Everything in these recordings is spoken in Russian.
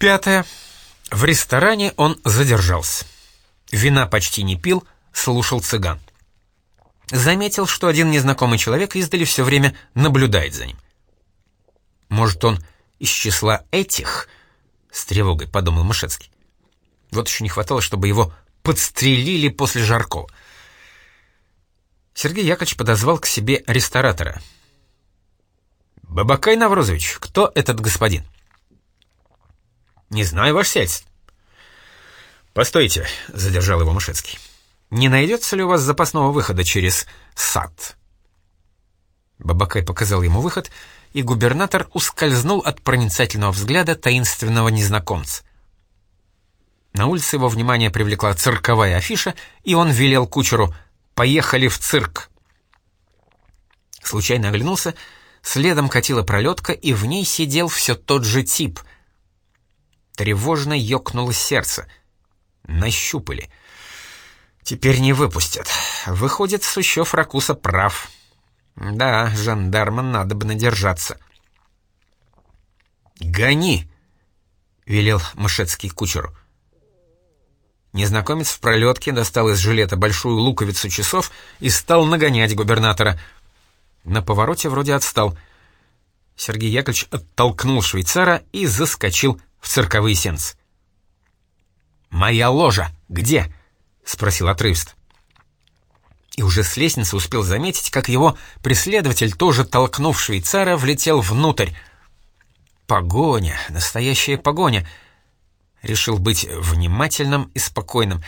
Пятое. В ресторане он задержался. Вина почти не пил, слушал цыган. Заметил, что один незнакомый человек издали все время наблюдает за ним. Может, он из числа этих? С тревогой подумал Мышецкий. Вот еще не хватало, чтобы его подстрелили после Жаркова. Сергей Яковлевич подозвал к себе ресторатора. «Бабакай Наврозович, кто этот господин?» «Не знаю, ваш сельство». «Постойте», — задержал его Мышецкий. «Не найдется ли у вас запасного выхода через сад?» Бабакай показал ему выход, и губернатор ускользнул от проницательного взгляда таинственного незнакомца. На улице его внимание привлекла цирковая афиша, и он велел кучеру «Поехали в цирк!». Случайно оглянулся, следом катила пролетка, и в ней сидел все тот же тип. Тревожно ёкнуло сердце. Нащупали. Теперь не выпустят. Выходит, Сущев Ракуса прав. Да, жандарма надо бы надержаться. «Гони!» — велел Мышецкий кучеру. Незнакомец в пролетке достал из жилета большую луковицу часов и стал нагонять губернатора. На повороте вроде отстал. Сергей Яковлевич оттолкнул швейцара и заскочил в цирковые сенцы. «Моя ложа где?» — спросил отрывист. И уже с лестницы успел заметить, как его преследователь, тоже толкнув швейцара, влетел внутрь. Погоня, настоящая погоня — решил быть внимательным и спокойным.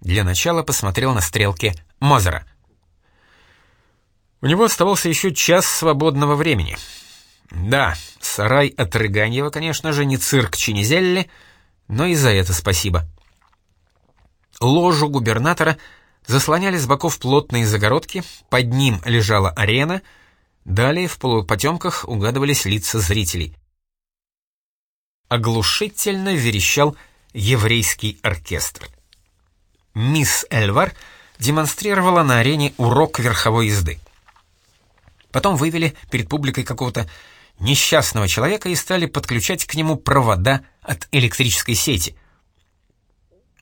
Для начала посмотрел на стрелки Мозера. У него оставался еще час свободного времени. Да, сарай от Рыганьева, конечно же, не цирк Чинизелли, но и за это спасибо. Ложу губернатора заслоняли с боков плотные загородки, под ним лежала арена, далее в полупотемках угадывались лица зрителей оглушительно верещал еврейский оркестр. Мисс Эльвар демонстрировала на арене урок верховой езды. Потом вывели перед публикой какого-то несчастного человека и стали подключать к нему провода от электрической сети.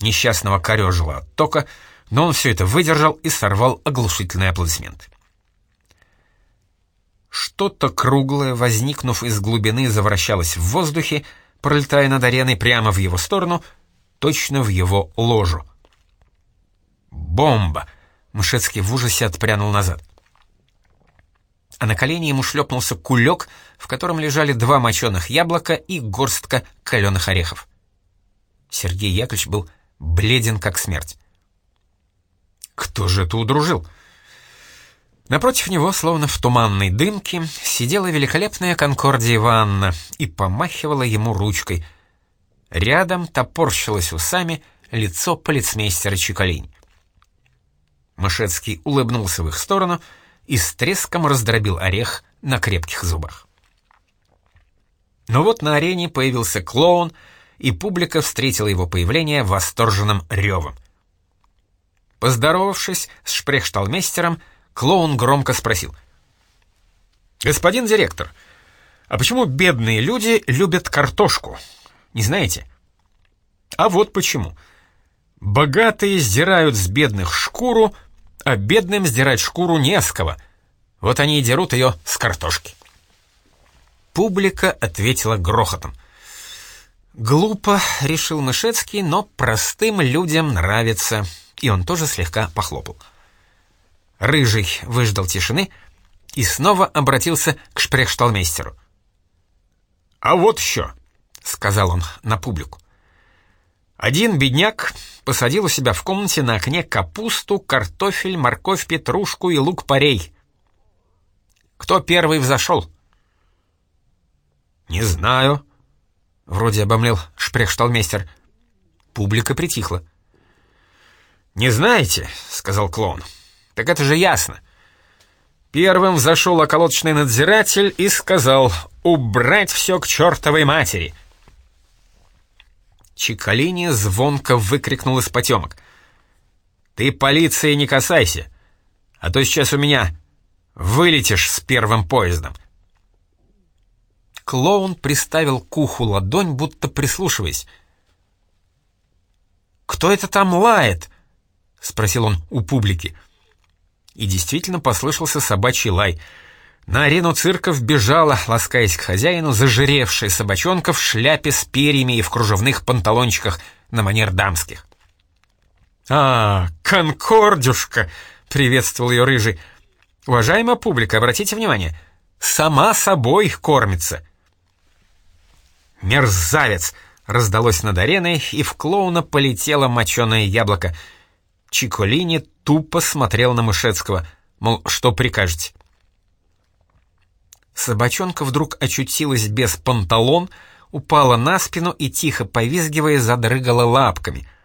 Несчастного корежило от тока, но он все это выдержал и сорвал оглушительный аплодисмент. Что-то круглое, возникнув из глубины, завращалось в воздухе, пролетая над ареной прямо в его сторону, точно в его ложу. «Бомба!» — Мышецкий в ужасе отпрянул назад. А на колени ему шлепнулся кулек, в котором лежали два моченых яблока и горстка каленых орехов. Сергей Яковлевич был бледен, как смерть. «Кто же это удружил?» Напротив него, словно в туманной дымке, сидела великолепная Конкордия Ивановна и помахивала ему ручкой. Рядом топорщилось усами лицо полицмейстера Чекалинь. Мышецкий улыбнулся в их сторону и с треском раздробил орех на крепких зубах. Но вот на арене появился клоун, и публика встретила его появление восторженным ревом. Поздоровавшись с шпрехшталмейстером, Клоун громко спросил. «Господин директор, а почему бедные люди любят картошку? Не знаете?» «А вот почему. Богатые сдирают с бедных шкуру, а бедным сдирать шкуру не с кого. Вот они и дерут ее с картошки». Публика ответила грохотом. «Глупо», — решил Мышецкий, — «но простым людям нравится». И он тоже слегка похлопал. Рыжий выждал тишины и снова обратился к шпрехшталмейстеру. «А вот еще», — сказал он на публику. Один бедняк посадил у себя в комнате на окне капусту, картофель, морковь, петрушку и лук-порей. Кто первый взошел? «Не знаю», — вроде обомлел шпрехшталмейстер. Публика притихла. «Не знаете», — сказал клоун, — так это же ясно. Первым взошел околоточный надзиратель и сказал «Убрать все к чертовой матери!» Чикалини звонко выкрикнул из потемок. «Ты полиции не касайся, а то сейчас у меня вылетишь с первым поездом». клоун приставил к уху ладонь, будто прислушиваясь. «Кто это там лает?» — спросил он у публики. И действительно послышался собачий лай. На арену цирка вбежала, ласкаясь к хозяину, зажиревшая собачонка в шляпе с перьями и в кружевных панталончиках на манер дамских. «А, конкордюшка!» — приветствовал ее рыжий. «Уважаемая публика, обратите внимание, сама собой кормится». «Мерзавец!» — раздалось над ареной, и в клоуна полетело моченое яблоко. Чиколини тупо смотрел на Мышецкого, мол, что прикажете. Собачонка вдруг очутилась без панталон, упала на спину и, тихо повизгивая, задрыгала лапками —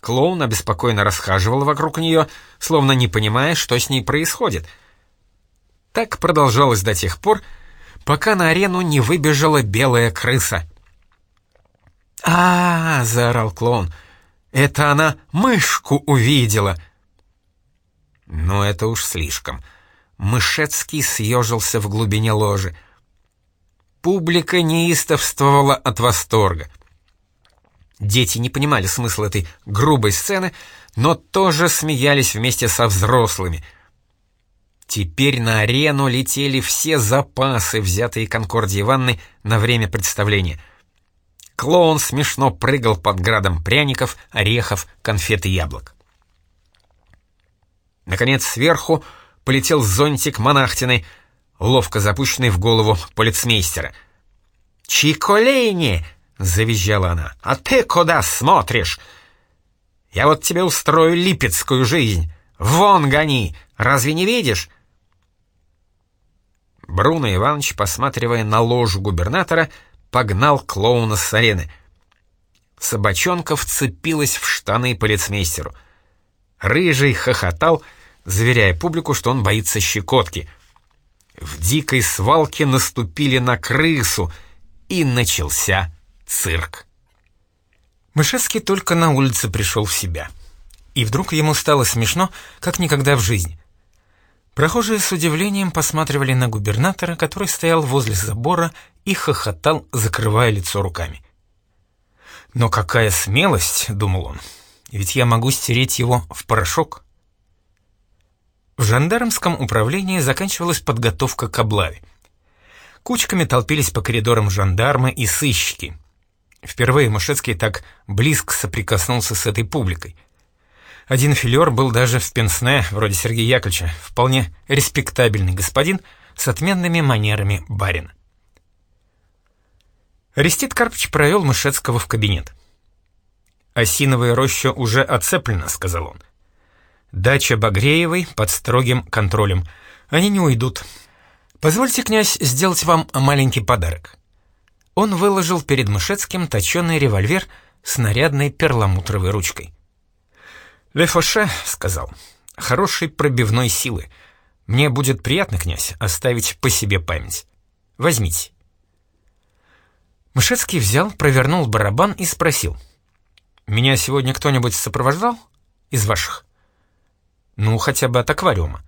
Клоун обеспокоенно расхаживал вокруг нее, словно не понимая, что с ней происходит. Так продолжалось до тех пор, пока на арену не выбежала белая крыса. а, -а, -а заорал клоун. «Это она мышку увидела!» Но это уж слишком. Мышецкий съежился в глубине ложи. Публика неистовствовала от восторга. Дети не понимали смысла этой грубой сцены, но тоже смеялись вместе со взрослыми. Теперь на арену летели все запасы, взятые Конкордией Ивановной на время представления. Клоун смешно прыгал под градом пряников, орехов, конфет и яблок. Наконец, сверху полетел зонтик монахтиной, ловко запущенный в голову полицмейстера. «Чиколейни!» — завизжала она. «А ты куда смотришь? Я вот тебе устрою липецкую жизнь. Вон гони! Разве не видишь?» Бруно Иванович, посматривая на ложу губернатора, погнал клоуна с арены. Собачонка вцепилась в штаны полицмейстеру. Рыжий хохотал, заверяя публику, что он боится щекотки. В дикой свалке наступили на крысу, и начался цирк. Мышецкий только на улице пришел в себя. И вдруг ему стало смешно, как никогда в жизни. Прохожие с удивлением посматривали на губернатора, который стоял возле забора и хохотал, закрывая лицо руками. «Но какая смелость!» — думал он. «Ведь я могу стереть его в порошок». В жандармском управлении заканчивалась подготовка к облаве. Кучками толпились по коридорам жандармы и сыщики — Впервые Мышецкий так близко соприкоснулся с этой публикой. Один филер был даже в пенсне, вроде Сергея Яковлевича, вполне респектабельный господин с отменными манерами барина. Арестит Карпыч провел Мышецкого в кабинет. «Осиновая роща уже оцеплена», — сказал он. «Дача Багреевой под строгим контролем. Они не уйдут. Позвольте, князь, сделать вам маленький подарок он выложил перед Мышецким точеный револьвер с нарядной перламутровой ручкой. «Ле Фоше», — сказал, — «хорошей пробивной силы. Мне будет приятно, князь, оставить по себе память. Возьмите». Мышецкий взял, провернул барабан и спросил. «Меня сегодня кто-нибудь сопровождал? Из ваших?» «Ну, хотя бы от аквариума».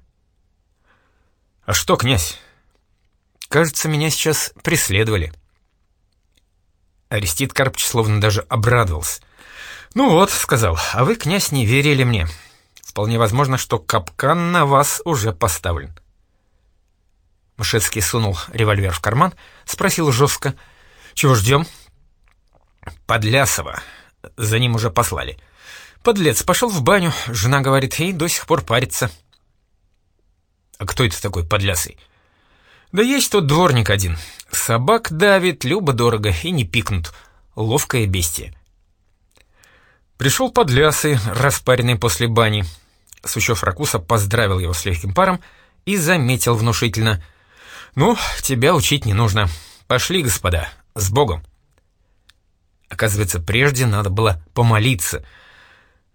«А что, князь?» «Кажется, меня сейчас преследовали». Арестит Карпыч словно даже обрадовался. «Ну вот», — сказал, — «а вы, князь, не верили мне. Вполне возможно, что капкан на вас уже поставлен». Мышецкий сунул револьвер в карман, спросил жестко, «Чего ждем?» «Подлясова. За ним уже послали. Подлец пошел в баню, жена говорит, и до сих пор парится». «А кто это такой подлясый?» «Да есть тут дворник один. Собак давит, любо-дорого, и не пикнут. Ловкое бестие. Пришел подлясый, распаренный после бани. Сучев Ракуса поздравил его с легким паром и заметил внушительно. «Ну, тебя учить не нужно. Пошли, господа, с Богом». Оказывается, прежде надо было помолиться.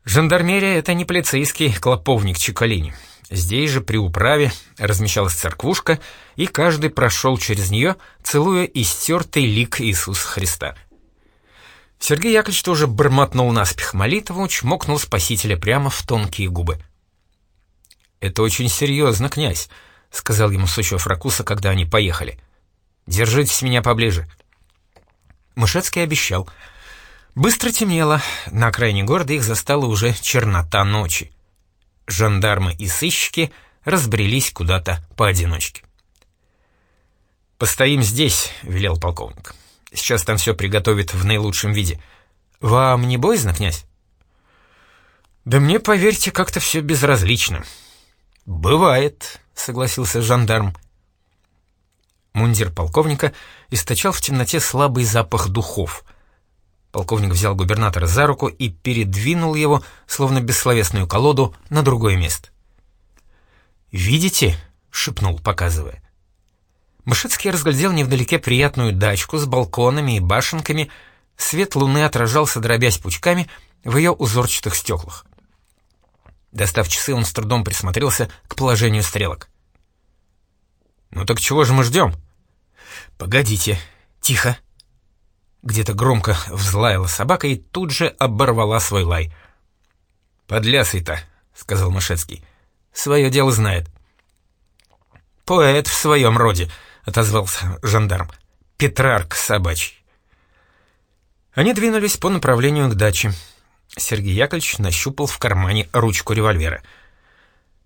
Жандармерия — это не полицейский клоповник Чекалини. Здесь же, при управе, размещалась церквушка, и каждый прошел через нее, целуя истертый лик Иисуса Христа. Сергей Яковлевич тоже бормотнул наспех молитву, чмокнул Спасителя прямо в тонкие губы. «Это очень серьезно, князь», — сказал ему Сучев Ракуса, когда они поехали. Держитесь меня поближе». Мышецкий обещал. Быстро темнело, на окраине города их застала уже чернота ночи. Жандармы и сыщики разбрелись куда-то поодиночке. «Постоим здесь», — велел полковник. «Сейчас там все приготовят в наилучшем виде. Вам не боязно, князь?» «Да мне, поверьте, как-то все безразлично». «Бывает», — согласился жандарм. Мундир полковника источал в темноте слабый запах духов. Полковник взял губернатора за руку и передвинул его, словно бессловесную колоду, на другое место. «Видите?» — шепнул, показывая. Мышицкий разглядел невдалеке приятную дачку с балконами и башенками, свет луны отражался, дробясь пучками, в ее узорчатых стеклах. Достав часы, он с трудом присмотрелся к положению стрелок. «Ну так чего же мы ждем?» «Погодите, тихо!» Где-то громко взлаяла собака и тут же оборвала свой лай. «Подлясый-то», — сказал Мышецкий, — «свое дело знает». «Поэт в своем роде», — отозвался жандарм. «Петрарк собачий». Они двинулись по направлению к даче. Сергей Яковлевич нащупал в кармане ручку револьвера.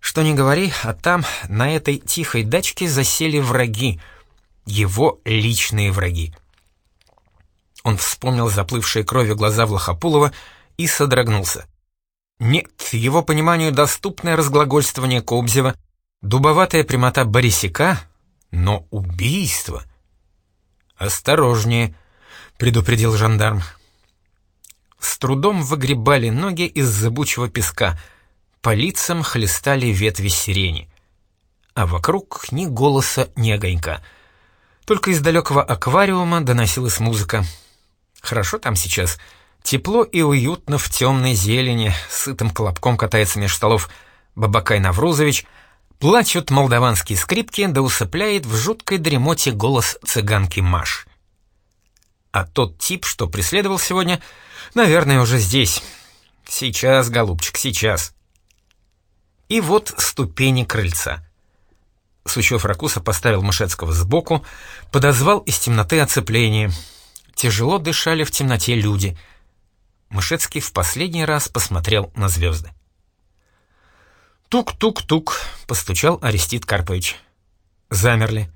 Что ни говори, а там, на этой тихой дачке, засели враги. Его личные враги. Он вспомнил заплывшие кровью глаза Влахопулова и содрогнулся. Нет, его пониманию доступное разглагольствование Кобзева, дубоватая прямота Борисяка, но убийство... «Осторожнее», — предупредил жандарм. С трудом выгребали ноги из зыбучего песка, по лицам хлестали ветви сирени. А вокруг ни голоса, ни огонька. Только из далекого аквариума доносилась музыка. Хорошо там сейчас. Тепло и уютно в темной зелени, сытым колобком катается меж столов Бабакай Наврузович — Плачут молдаванские скрипки, да усыпляет в жуткой дремоте голос цыганки Маш. А тот тип, что преследовал сегодня, наверное, уже здесь. Сейчас, голубчик, сейчас. И вот ступени крыльца. Сущев Ракуса поставил Мышецкого сбоку, подозвал из темноты оцепление. Тяжело дышали в темноте люди. Мышецкий в последний раз посмотрел на звезды. «Тук-тук-тук», — постучал Арестит Карпович. Замерли.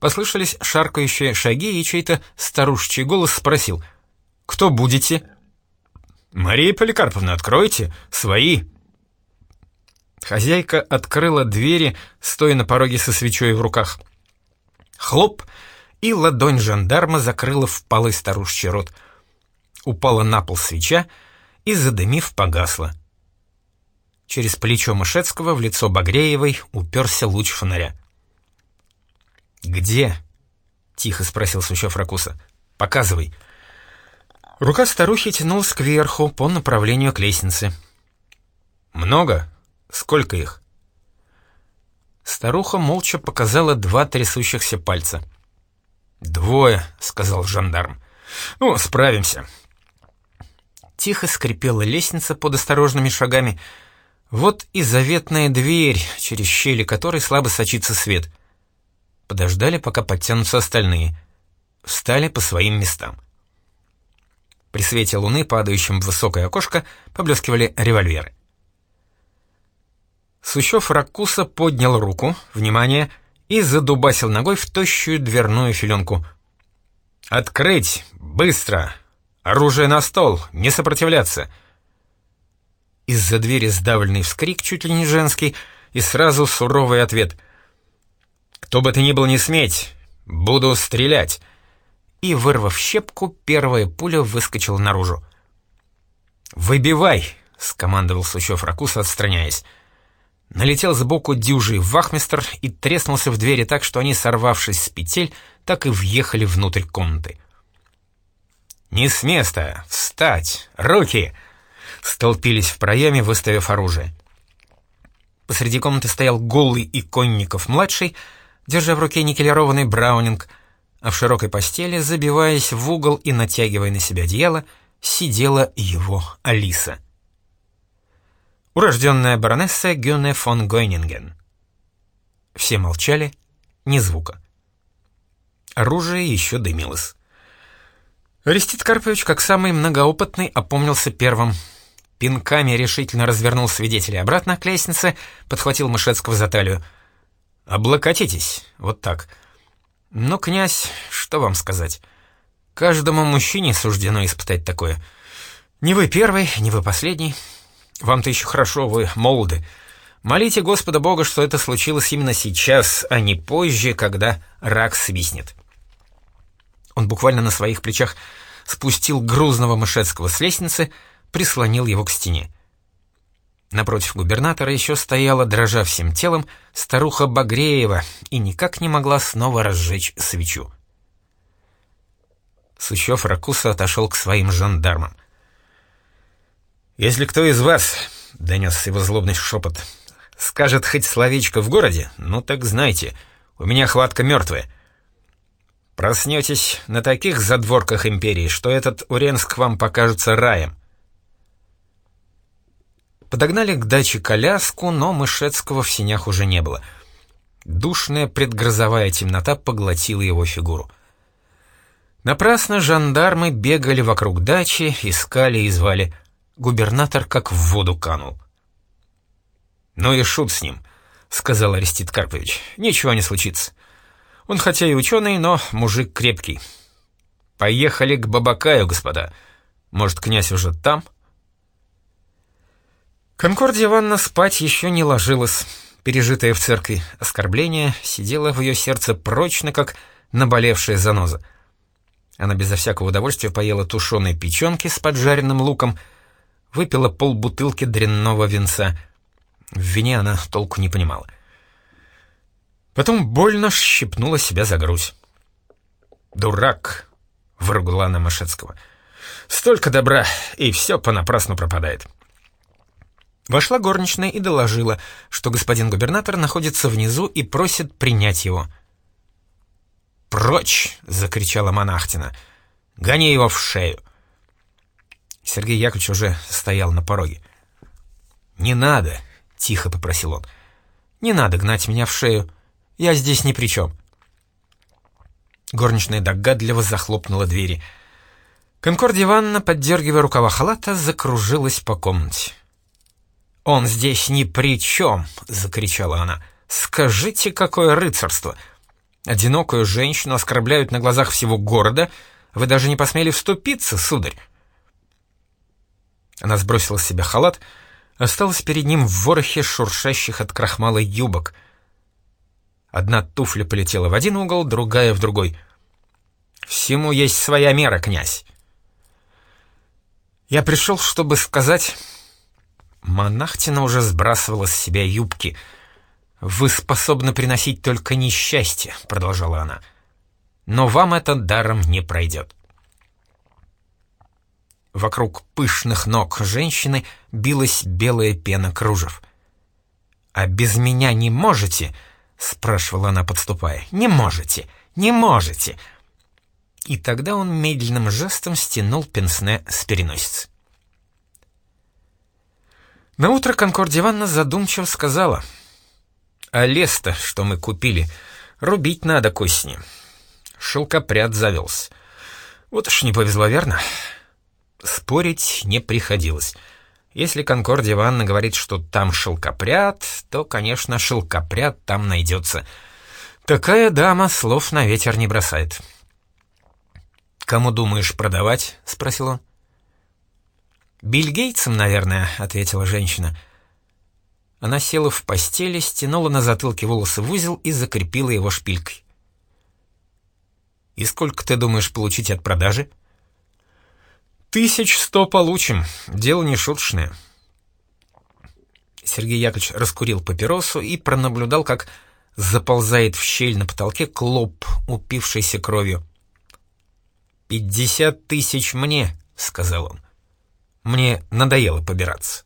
Послышались шаркающие шаги, и чей-то старушечий голос спросил. «Кто будете?» «Мария Поликарповна, откройте! Свои!» Хозяйка открыла двери, стоя на пороге со свечой в руках. Хлоп, и ладонь жандарма закрыла впалый старушечий рот. Упала на пол свеча и, задымив, погасла. Через плечо Мышецкого в лицо Багреевой уперся луч фонаря. «Где?» — тихо спросил Сущев Ракуса. «Показывай». Рука старухи тянулась кверху по направлению к лестнице. «Много? Сколько их?» Старуха молча показала два трясущихся пальца. «Двое», — сказал жандарм. «Ну, справимся». Тихо скрипела лестница под осторожными шагами, — вот и заветная дверь, через щели которой слабо сочится свет. Подождали, пока подтянутся остальные. Встали по своим местам. При свете луны, падающем в высокое окошко, поблескивали револьверы. Сущев Ракуса поднял руку, внимание, и задубасил ногой в тощую дверную филенку. «Открыть! Быстро! Оружие на стол! Не сопротивляться!» Из-за двери сдавленный вскрик, чуть ли не женский, и сразу суровый ответ. «Кто бы ты ни был, не сметь! Буду стрелять!» И, вырвав щепку, первая пуля выскочила наружу. «Выбивай!» — скомандовал Сучев Ракус, отстраняясь. Налетел сбоку дюжий вахмистр и треснулся в двери так, что они, сорвавшись с петель, так и въехали внутрь комнаты. «Не с места! Встать! Руки!» столпились в проеме, выставив оружие. Посреди комнаты стоял голый иконников-младший, держа в руке никелированный браунинг, а в широкой постели, забиваясь в угол и натягивая на себя одеяло, сидела его Алиса. Урожденная баронесса Гюне фон Гойнинген. Все молчали, ни звука. Оружие еще дымилось. Арестит Карпович, как самый многоопытный, опомнился первым. Пинками решительно развернул свидетелей обратно к лестнице, подхватил Мышецкого за талию. «Облокотитесь, вот так». «Ну, князь, что вам сказать? Каждому мужчине суждено испытать такое. Не вы первый, не вы последний. Вам-то еще хорошо, вы молоды. Молите Господа Бога, что это случилось именно сейчас, а не позже, когда рак свистнет». Он буквально на своих плечах спустил грузного Мышецкого с лестницы, прислонил его к стене. Напротив губернатора еще стояла, дрожа всем телом, старуха Багреева и никак не могла снова разжечь свечу. Сущев Ракуса отошел к своим жандармам. «Если кто из вас, — донесся его злобный шепот, — скажет хоть словечко в городе, ну так знайте, у меня хватка мертвая. Проснетесь на таких задворках империи, что этот Уренск вам покажется раем. Подогнали к даче коляску, но Мышецкого в синях уже не было. Душная предгрозовая темнота поглотила его фигуру. Напрасно жандармы бегали вокруг дачи, искали и звали. Губернатор как в воду канул. «Ну и шут с ним», — сказал Арестит Карпович. «Ничего не случится. Он хотя и ученый, но мужик крепкий. Поехали к Бабакаю, господа. Может, князь уже там?» Конкордия Ивановна спать еще не ложилась. Пережитое в церкви оскорбление сидело в ее сердце прочно, как наболевшая заноза. Она безо всякого удовольствия поела тушеной печенки с поджаренным луком, выпила полбутылки дрянного винца. В вине она толку не понимала. Потом больно щипнула себя за грудь. «Дурак!» — выругала она Машецкого. «Столько добра, и все понапрасну пропадает». Вошла горничная и доложила, что господин губернатор находится внизу и просит принять его. «Прочь!» — закричала монахтина. «Гони его в шею!» Сергей Яковлевич уже стоял на пороге. «Не надо!» — тихо попросил он. «Не надо гнать меня в шею. Я здесь ни при чем». Горничная догадливо захлопнула двери. Конкордия Ивановна, поддергивая рукава халата, закружилась по комнате. «Он здесь ни при чем!» — закричала она. «Скажите, какое рыцарство! Одинокую женщину оскорбляют на глазах всего города. Вы даже не посмели вступиться, сударь!» Она сбросила с себя халат, осталась перед ним в ворохе шуршащих от крахмала юбок. Одна туфля полетела в один угол, другая в другой. «Всему есть своя мера, князь!» «Я пришел, чтобы сказать...» Монахтина уже сбрасывала с себя юбки. «Вы способны приносить только несчастье», — продолжала она. «Но вам это даром не пройдет». Вокруг пышных ног женщины билась белая пена кружев. «А без меня не можете?» — спрашивала она, подступая. «Не можете! Не можете!» И тогда он медленным жестом стянул пенсне с переносицы. Наутро Конкордия Ивановна задумчиво сказала. «А лес-то, что мы купили, рубить надо к осени. Шелкопряд завелся. Вот уж не повезло, верно?» Спорить не приходилось. Если Конкордия Ивановна говорит, что там шелкопряд, то, конечно, шелкопряд там найдется. Такая дама слов на ветер не бросает. «Кому думаешь продавать?» — спросил он. «Билл Гейтсом, наверное», — ответила женщина. Она села в постели, стянула на затылке волосы в узел и закрепила его шпилькой. «И сколько ты думаешь получить от продажи?» «Тысяч сто получим. Дело не шуточное». Сергей Яковлевич раскурил папиросу и пронаблюдал, как заползает в щель на потолке клоп, упившийся кровью. «Пятьдесят тысяч мне», — сказал он. Мне надоело побираться.